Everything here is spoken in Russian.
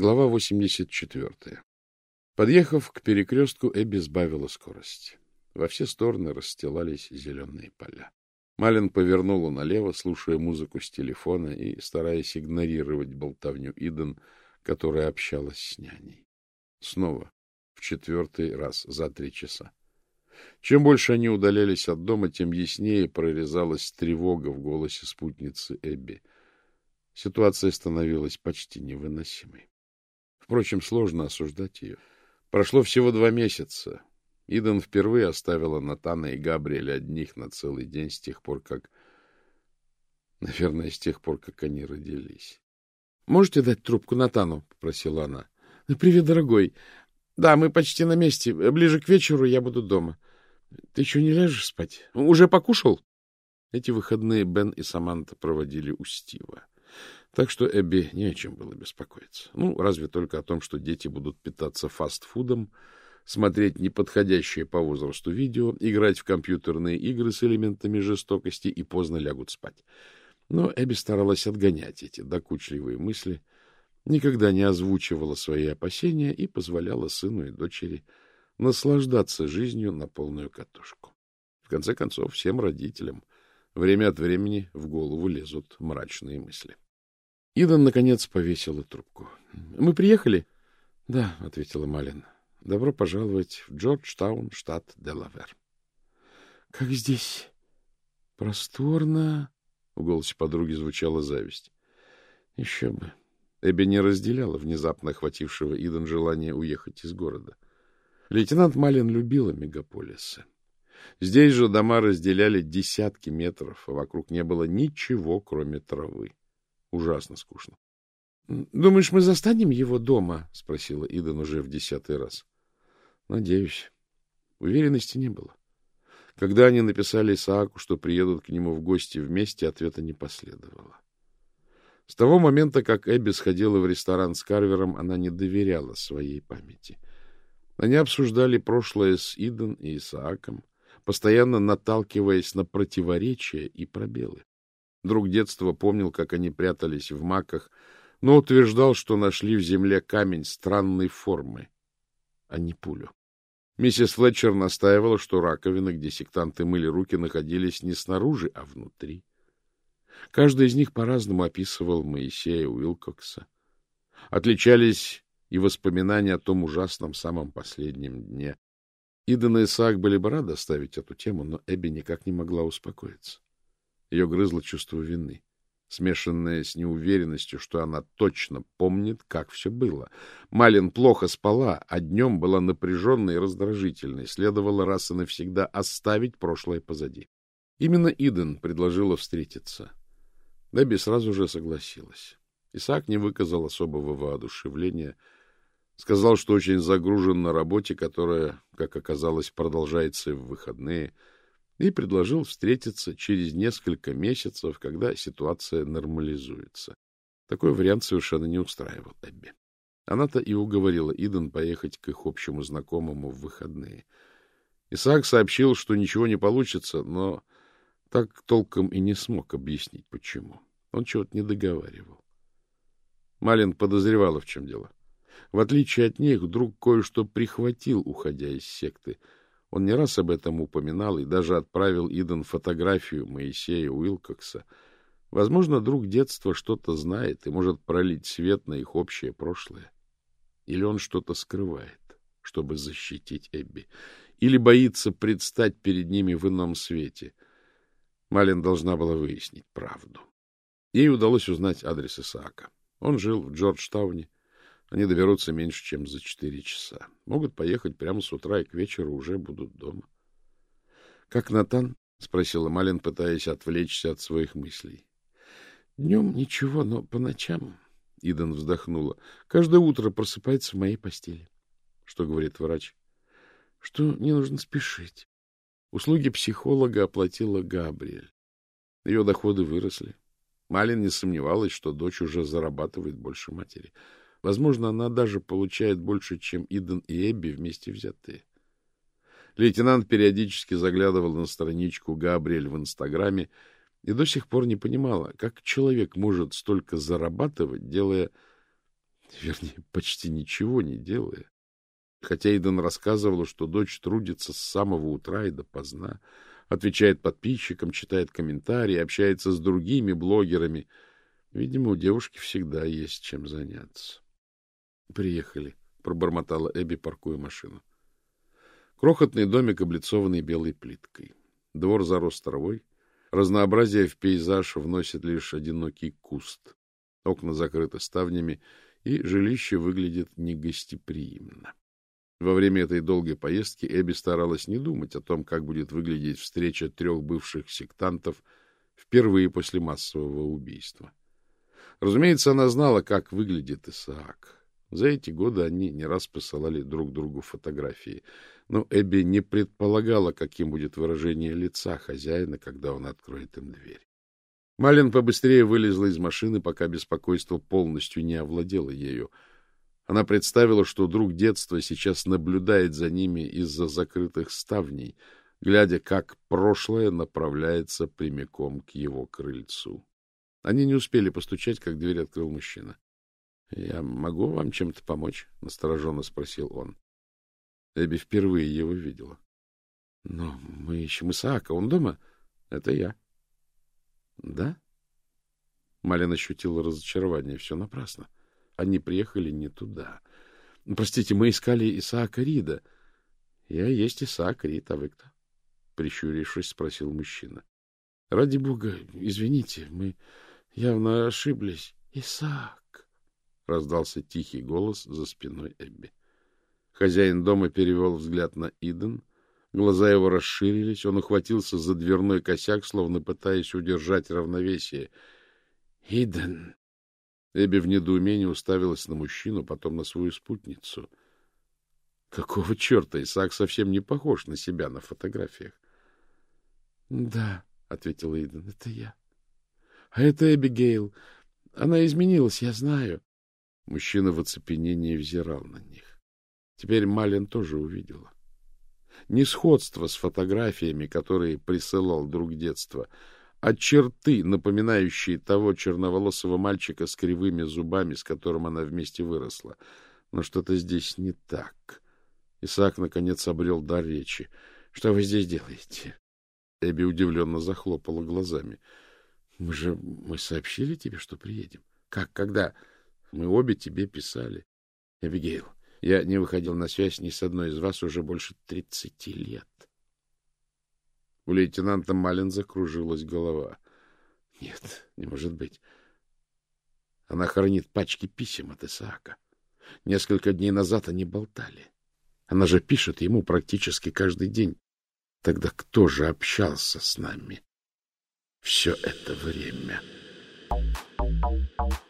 Глава 84. Подъехав к перекрестку, Эбби сбавила скорость. Во все стороны расстилались зеленые поля. Малин повернула налево, слушая музыку с телефона и стараясь игнорировать болтовню Иден, которая общалась с няней. Снова, в четвертый раз за три часа. Чем больше они удалялись от дома, тем яснее прорезалась тревога в голосе спутницы Эбби. Ситуация становилась почти невыносимой. Впрочем, сложно осуждать ее. Прошло всего два месяца. Иден впервые оставила Натана и Габриэля одних на целый день с тех пор, как... Наверное, с тех пор, как они родились. — Можете дать трубку Натану? — попросила она. — Привет, дорогой. Да, мы почти на месте. Ближе к вечеру я буду дома. Ты еще не ляжешь спать? Уже покушал? Эти выходные Бен и Саманта проводили у Стива. Так что Эбби не о чем было беспокоиться. Ну, разве только о том, что дети будут питаться фастфудом, смотреть неподходящее по возрасту видео, играть в компьютерные игры с элементами жестокости и поздно лягут спать. Но Эбби старалась отгонять эти докучливые мысли, никогда не озвучивала свои опасения и позволяла сыну и дочери наслаждаться жизнью на полную катушку. В конце концов, всем родителям время от времени в голову лезут мрачные мысли. Идан, наконец, повесила трубку. — Мы приехали? — Да, — ответила Малин. — Добро пожаловать в Джорджтаун, штат Делавер. — Как здесь просторно! — в голосе подруги звучала зависть. — Еще бы. Эбби не разделяла внезапно охватившего Идан желание уехать из города. Лейтенант Малин любила мегаполисы. Здесь же дома разделяли десятки метров, а вокруг не было ничего, кроме травы. Ужасно скучно. — Думаешь, мы застанем его дома? — спросила Идан уже в десятый раз. — Надеюсь. Уверенности не было. Когда они написали Исааку, что приедут к нему в гости вместе, ответа не последовало. С того момента, как Эбби сходила в ресторан с Карвером, она не доверяла своей памяти. Они обсуждали прошлое с Иден и Исааком, постоянно наталкиваясь на противоречия и пробелы. Друг детства помнил, как они прятались в маках, но утверждал, что нашли в земле камень странной формы, а не пулю. Миссис Флетчер настаивала, что раковины, где сектанты мыли руки, находились не снаружи, а внутри. Каждый из них по-разному описывал Моисея Уилкокса. Отличались и воспоминания о том ужасном самом последнем дне. Иден и Исаак были бы рады оставить эту тему, но Эбби никак не могла успокоиться. Ее грызло чувство вины, смешанное с неуверенностью, что она точно помнит, как все было. Малин плохо спала, а днем была напряженной и раздражительной. Следовало раз и навсегда оставить прошлое позади. Именно Иден предложила встретиться. Дебби сразу же согласилась. Исаак не выказал особого воодушевления, сказал, что очень загружен на работе, которая, как оказалось, продолжается в выходные — и предложил встретиться через несколько месяцев, когда ситуация нормализуется. Такой вариант совершенно не устраивал Эбби. Она-то и уговорила Иден поехать к их общему знакомому в выходные. Исаак сообщил, что ничего не получится, но так толком и не смог объяснить, почему. Он чего-то не договаривал. Малин подозревала, в чем дело. В отличие от них, вдруг кое-что прихватил, уходя из секты — он не раз об этом упоминал и даже отправил Иден фотографию Моисея Уилкокса. Возможно, друг детства что-то знает и может пролить свет на их общее прошлое. Или он что-то скрывает, чтобы защитить Эбби. Или боится предстать перед ними в ином свете. Малин должна была выяснить правду. Ей удалось узнать адрес Исаака. Он жил в Джорджтауне, они доберутся меньше, чем за четыре часа. Могут поехать прямо с утра и к вечеру уже будут дома. — Как Натан? — спросила Малин, пытаясь отвлечься от своих мыслей. — Днем ничего, но по ночам... — Идан вздохнула. — Каждое утро просыпается в моей постели. — Что говорит врач? — Что не нужно спешить. Услуги психолога оплатила Габриэль. Ее доходы выросли. Малин не сомневалась, что дочь уже зарабатывает больше матери. — Возможно, она даже получает больше, чем Иден и Эбби вместе взятые. Лейтенант периодически заглядывал на страничку Габриэль в Инстаграме и до сих пор не понимала, как человек может столько зарабатывать, делая вернее, почти ничего не делая. Хотя Иден рассказывала, что дочь трудится с самого утра и допоздна, отвечает подписчикам, читает комментарии, общается с другими блогерами. Видимо, у девушки всегда есть чем заняться. — Приехали, — пробормотала Эбби, паркуя машину. Крохотный домик, облицованный белой плиткой. Двор зарос травой. Разнообразие в пейзаж вносит лишь одинокий куст. Окна закрыты ставнями, и жилище выглядит негостеприимно. Во время этой долгой поездки Эбби старалась не думать о том, как будет выглядеть встреча трех бывших сектантов впервые после массового убийства. Разумеется, она знала, как выглядит Исаак. За эти годы они не раз посылали друг другу фотографии, но Эбби не предполагала, каким будет выражение лица хозяина, когда он откроет им дверь. Малин побыстрее вылезла из машины, пока беспокойство полностью не овладело ею — она представила, что друг детства сейчас наблюдает за ними из-за закрытых ставней, глядя, как прошлое направляется прямиком к его крыльцу. Они не успели постучать, как дверь открыл мужчина. — Я могу вам чем-то помочь? — настороженно спросил он. Эбби впервые его видела. — Но мы ищем Исаака. Он дома? — Это я. — Да? Малин ощутила разочарование. Все напрасно. — они приехали не туда. Простите, мы искали Исаака Рида. Я есть Исаак Рид, а вы кто? Прищурившись, спросил мужчина. Ради бога, извините, мы явно ошиблись. Исаак! Раздался тихий голос за спиной Эбби. Хозяин дома перевел взгляд на Иден. Глаза его расширились, он ухватился за дверной косяк, словно пытаясь удержать равновесие. — Иден! Эбби в недоумении уставилась на мужчину, потом на свою спутницу. Какого черта? Исаак совсем не похож на себя на фотографиях. — Да, — ответила Иден, — это я. — А это Эбигейл. Она изменилась, я знаю. Мужчина в оцепенении взирал на них. Теперь Малин тоже увидела. Не сходство с фотографиями, которые присылал друг детства — а черты, напоминающие того черноволосого мальчика с кривыми зубами, с которым она вместе выросла. Но что-то здесь не так. Исаак, наконец, обрел дар речи. — Что вы здесь делаете? Эбби удивленно захлопала глазами. — Мы же... Мы сообщили тебе, что приедем. — Как? Когда? — Мы обе тебе писали. — Эбигейл, я не выходил на связь ни с одной из вас уже больше тридцати лет. У лейтенанта Малин закружилась голова. Нет, не может быть. Она хранит пачки писем от Исаака. Несколько дней назад они болтали. Она же пишет ему практически каждый день. Тогда кто же общался с нами все это время? Thank you.